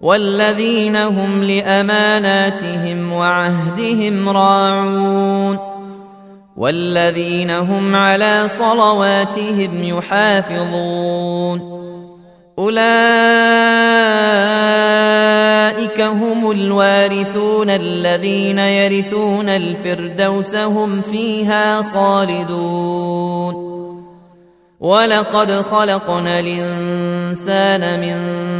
والذين هم لأماناتهم وعهدهم راعون والذين هم على صلواتهم يحافظون أولئك هم الوارثون الذين يرثون الفردوس هم فيها خالدون ولقد خلقنا الإنسان من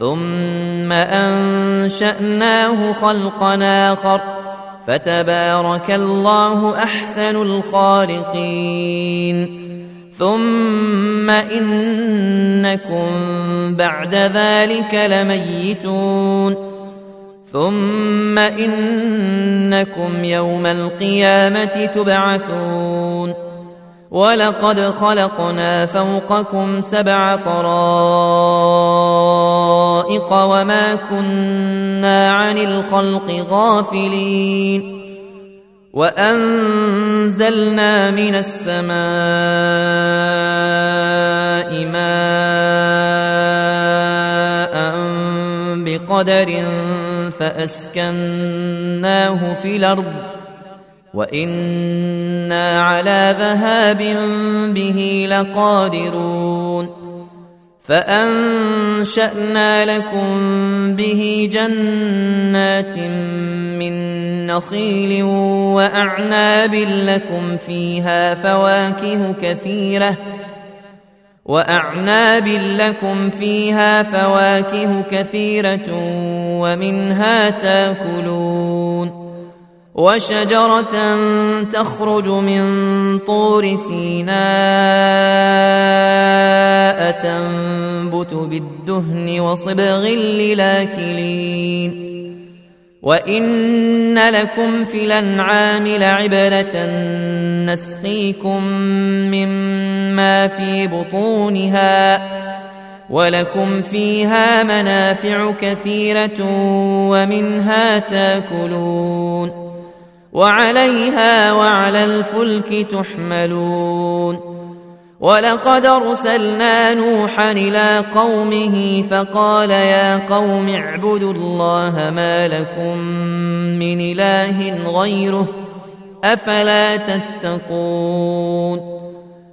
ثم انشاناه خلقا اخر فتبارك الله احسن الخالقين ثم انكم بعد ذلك لميتون ثم انكم يوم القيامه تبعثون ولقد خلقنا فوقكم سبع طرائق وما كنا عن الخلق غافلين وأنزلنا من السماء ماء بقدر فأسكناه في الأرض وإنا على ذهاب به لقادرون فأنشأنا لكم به جنات من نخيل وأعناب لكم فيها فواكه كثيرة وأعناب لكم فيها فواكه كثيرة ومنها تاكلون وشجرة تخرج من طور سيناء تنبت بالدهن وصبغ للاكلين. وإن لكم في الأنعام لعبرة نسقيكم مما في بطونها ولكم فيها منافع كثيرة ومنها تاكلون. وعليها وعلى الفلك تحملون. ولقد أرسلنا نوحا إلى قومه فقال يا قوم اعبدوا الله ما لكم من إله غيره أفلا تتقون.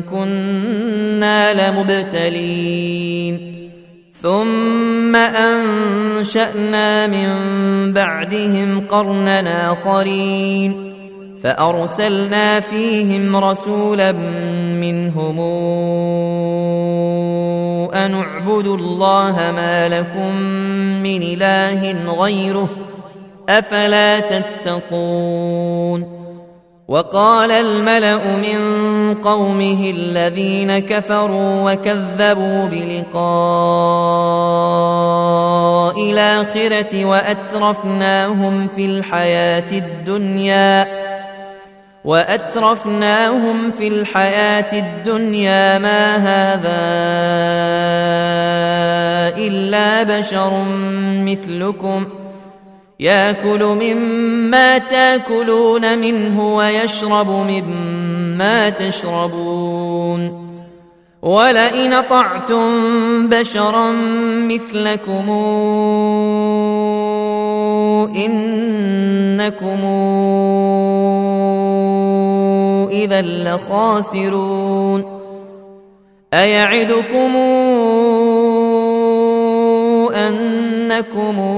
كنا لمبتلين. ثم أنشأنا من بعدهم قرننا آخرين. فأرسلنا فيهم رسولا منهم أن اعبدوا الله ما لكم من إله غيره ۖ أفلا تتقون. وقال الملأ من قومه الذين كفروا وكذبوا بلقاء الآخرة وأترفناهم في الحياة الدنيا وأترفناهم في الحياة الدنيا ما هذا إلا بشر مثلكم ياكل مما تاكلون منه ويشرب مما تشربون. ولئن أطعتم بشرا مثلكم إنكم إذا لخاسرون. أيعدكم أنكم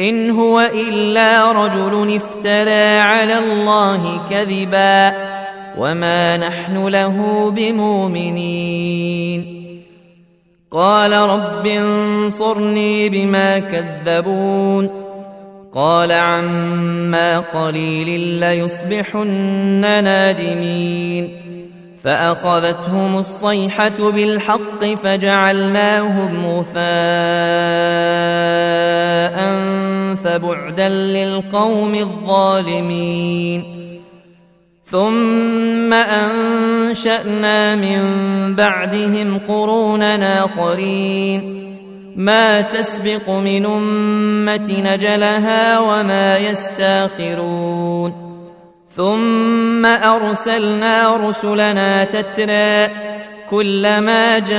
إن هو إلا رجل افترى على الله كذبا وما نحن له بمؤمنين. قال رب انصرني بما كذبون. قال عما قليل ليصبحن نادمين. فأخذتهم الصيحة بالحق فجعلناهم غثاء فبعدا للقوم الظالمين. ثم أنشأنا من بعدهم قرونا آخرين. ما تسبق من أمة نجلها وما يستاخرون. ثم أرسلنا رسلنا تترى كلما جاء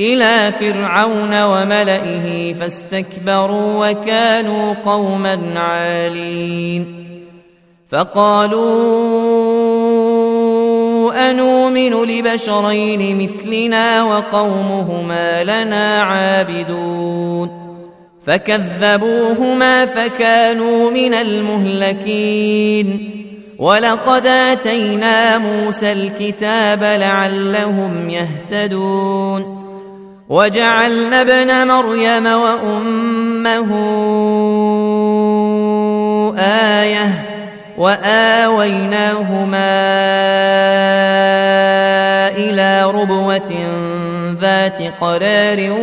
إلى فرعون وملئه فاستكبروا وكانوا قوما عالين. فقالوا انومن لبشرين مثلنا وقومهما لنا عابدون. فكذبوهما فكانوا من المهلكين. ولقد آتينا موسى الكتاب لعلهم يهتدون. وجعلنا ابن مريم وأمه وآويناهما إلى ربوة ذات قرار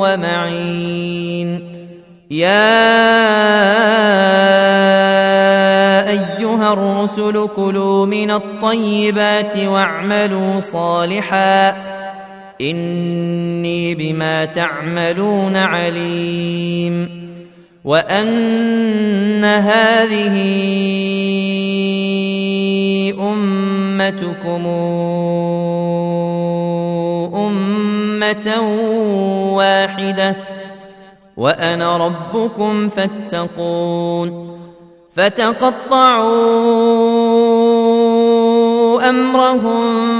ومعين. يا أيها الرسل كلوا من الطيبات واعملوا صالحا إني بما تعملون عليم وأن هذه أمتكم أمة واحدة وأنا ربكم فاتقون فتقطعوا أمرهم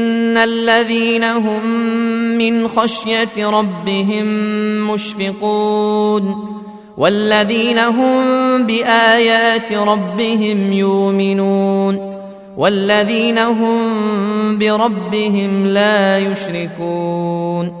ان الذين هم من خشيه ربهم مشفقون والذين هم بايات ربهم يؤمنون والذين هم بربهم لا يشركون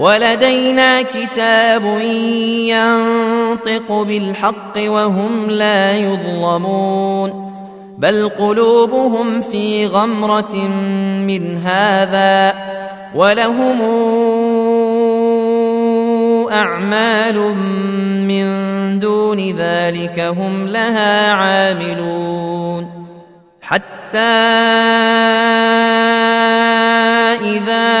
ولدينا كتاب ينطق بالحق وهم لا يظلمون بل قلوبهم في غمرة من هذا ولهم أعمال من دون ذلك هم لها عاملون حتى إذا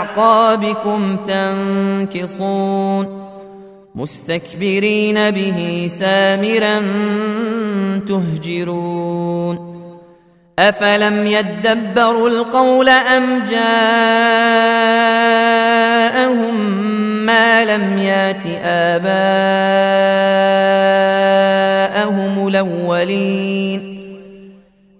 أعقابكم تنكصون مستكبرين به سامرا تهجرون أفلم يدبروا القول أم جاءهم ما لم يات آباءهم الأولين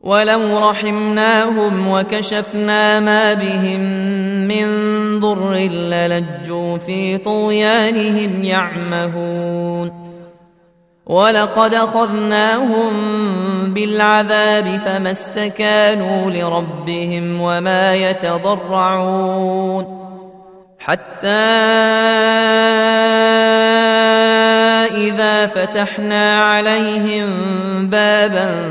ولو رحمناهم وكشفنا ما بهم من ضر للجوا في طغيانهم يعمهون ولقد اخذناهم بالعذاب فما استكانوا لربهم وما يتضرعون حتى اذا فتحنا عليهم بابا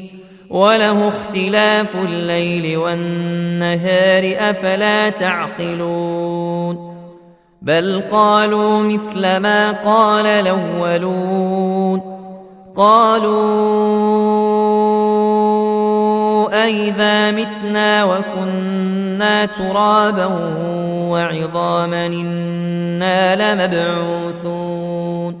وله اختلاف الليل والنهار أفلا تعقلون؟ بل قالوا مثل ما قال الأولون. قالوا أإذا متنا وكنا ترابا وعظاما إنا لمبعوثون.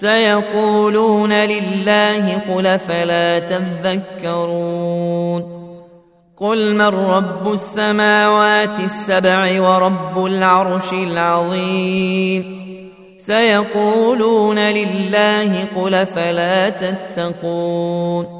سيقولون لله قل فلا تذكرون قل من رب السماوات السبع ورب العرش العظيم سيقولون لله قل فلا تتقون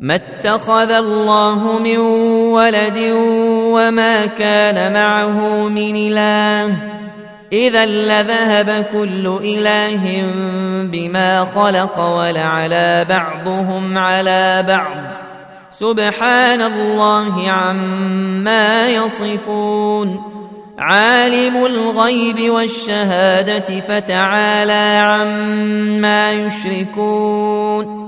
ما اتخذ الله من ولد وما كان معه من إله. إذا لذهب كل إله بما خلق ولعلى بعضهم على بعض. سبحان الله عما يصفون. عالم الغيب والشهادة فتعالى عما يشركون.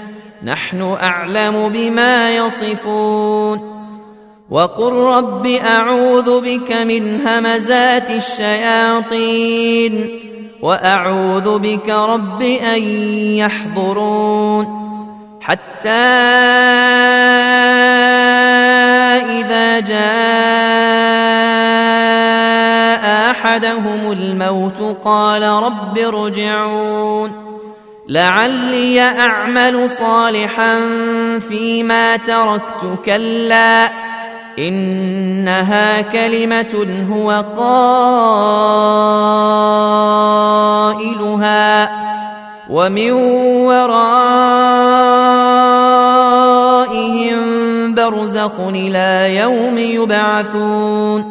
نحن أعلم بما يصفون. وقل رب أعوذ بك من همزات الشياطين وأعوذ بك رب أن يحضرون. حتى إذا جاء أحدهم الموت قال رب ارجعون. لعلي أعمل صالحا فيما تركت كلا إنها كلمة هو قائلها ومن ورائهم برزخ إلى يوم يبعثون.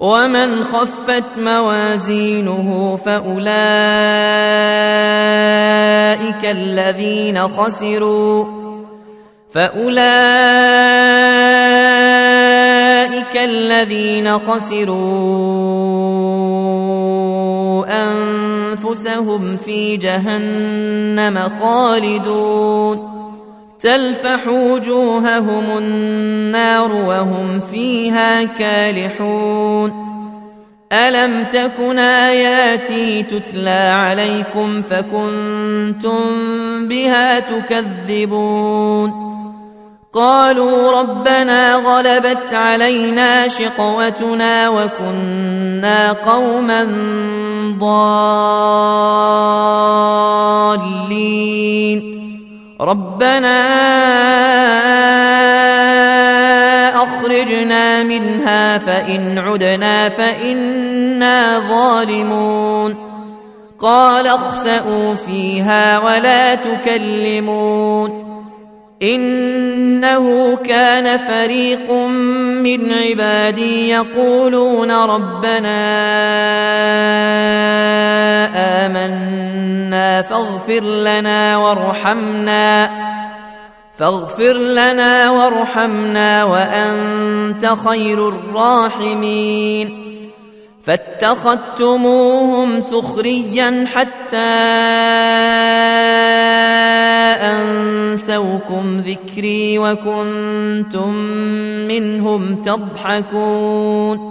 ومن خفت موازينه فاولئك الذين خسروا فاولئك الذين خسروا انفسهم في جهنم خالدون تلفح وجوههم النار وهم فيها كالحون. ألم تكن آياتي تتلى عليكم فكنتم بها تكذبون؟ قالوا ربنا غلبت علينا شقوتنا وكنا قوما ضالين. ربنا أخرجنا منها فإن عدنا فإنا ظالمون قال اخسئوا فيها ولا تكلمون إنه كان فريق من عبادي يقولون ربنا فاغفر لنا وارحمنا فاغفر لنا وارحمنا وأنت خير الراحمين. فاتخذتموهم سخريا حتى أنسوكم ذكري وكنتم منهم تضحكون.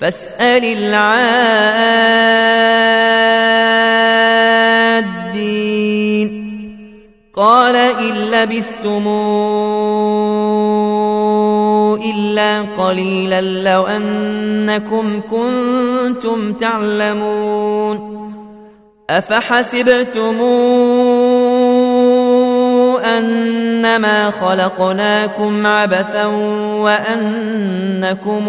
فاسأل العادين. قال إن لبثتم إلا قليلا لو أنكم كنتم تعلمون. أفحسبتم أنما خلقناكم عبثا وأنكم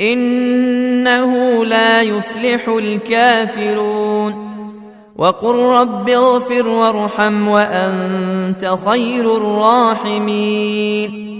إنه لا يفلح الكافرون. وقل رب اغفر وارحم وأنت خير الراحمين.